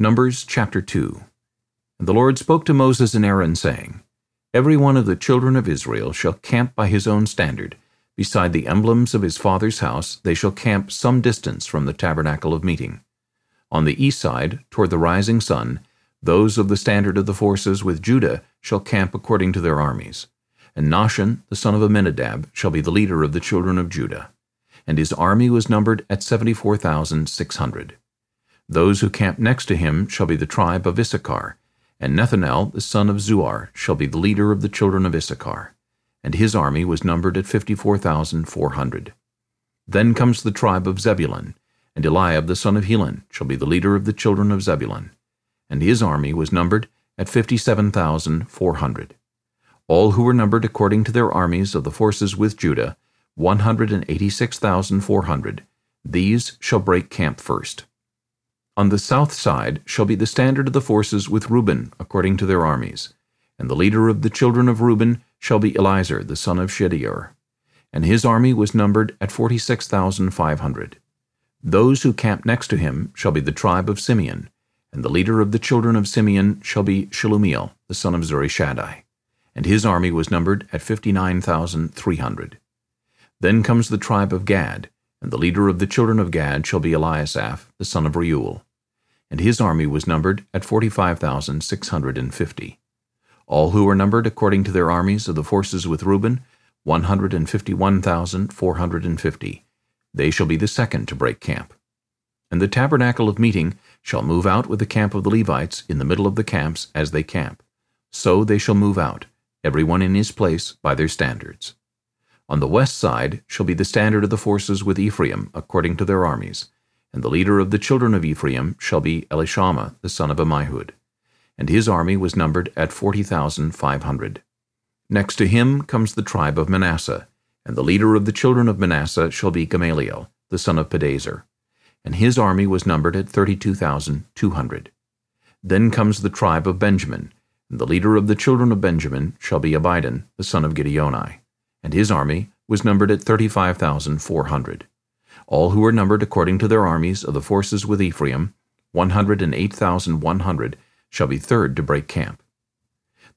Numbers chapter 2 And the Lord spoke to Moses and Aaron, saying, Every one of the children of Israel shall camp by his own standard. Beside the emblems of his father's house they shall camp some distance from the tabernacle of meeting. On the east side, toward the rising sun, those of the standard of the forces with Judah shall camp according to their armies. And Nahshon, the son of Amminadab, shall be the leader of the children of Judah. And his army was numbered at seventy-four thousand six hundred. Those who camp next to him shall be the tribe of Issachar, and Nethanel the son of Zuar shall be the leader of the children of Issachar. And his army was numbered at fifty-four thousand four hundred. Then comes the tribe of Zebulun, and Eliab the son of Helon shall be the leader of the children of Zebulun. And his army was numbered at fifty-seven thousand four hundred. All who were numbered according to their armies of the forces with Judah, one hundred and eighty-six thousand four hundred. These shall break camp first. On the south side shall be the standard of the forces with Reuben, according to their armies. And the leader of the children of Reuben shall be Elizur, the son of Shedeur. And his army was numbered at forty-six thousand five hundred. Those who camp next to him shall be the tribe of Simeon, and the leader of the children of Simeon shall be Shelumiel, the son of Zurishaddai. And his army was numbered at fifty-nine thousand three hundred. Then comes the tribe of Gad, and the leader of the children of Gad shall be Eliasaph, the son of Reuel and his army was numbered at forty-five thousand six hundred and fifty. All who were numbered according to their armies of the forces with Reuben, one hundred and fifty-one thousand four hundred and fifty. They shall be the second to break camp. And the tabernacle of meeting shall move out with the camp of the Levites in the middle of the camps as they camp. So they shall move out, every one in his place by their standards. On the west side shall be the standard of the forces with Ephraim according to their armies, and the leader of the children of Ephraim shall be Elishama the son of Ammihud. And his army was numbered at forty thousand five hundred. Next to him comes the tribe of Manasseh, and the leader of the children of Manasseh shall be Gamaliel, the son of Pedahzur. And his army was numbered at thirty-two thousand two hundred. Then comes the tribe of Benjamin, and the leader of the children of Benjamin shall be Abidan, the son of Gideoni. And his army was numbered at thirty-five thousand four hundred all who were numbered according to their armies of the forces with Ephraim, one hundred and eight thousand one hundred, shall be third to break camp.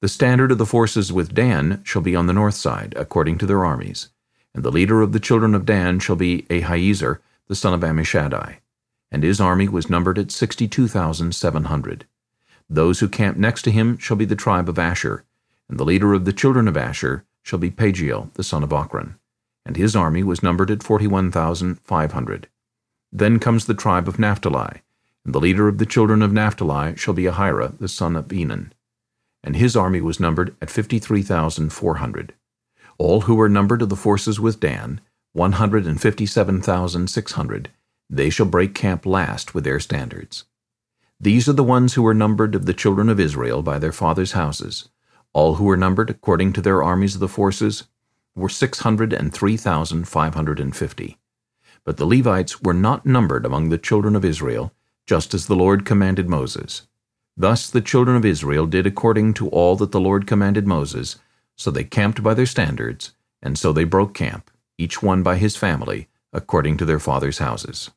The standard of the forces with Dan shall be on the north side, according to their armies. And the leader of the children of Dan shall be Ahiezer, the son of Ammishaddai. And his army was numbered at sixty-two thousand seven hundred. Those who camp next to him shall be the tribe of Asher, and the leader of the children of Asher shall be Pagiel, the son of Ocran and his army was numbered at forty-one thousand five hundred. Then comes the tribe of Naphtali, and the leader of the children of Naphtali shall be Ahira, the son of Enan. And his army was numbered at fifty-three thousand four hundred. All who were numbered of the forces with Dan, one hundred and fifty-seven thousand six hundred, they shall break camp last with their standards. These are the ones who were numbered of the children of Israel by their fathers' houses, all who were numbered according to their armies of the forces, were 603,550. But the Levites were not numbered among the children of Israel, just as the Lord commanded Moses. Thus the children of Israel did according to all that the Lord commanded Moses, so they camped by their standards, and so they broke camp, each one by his family, according to their fathers' houses.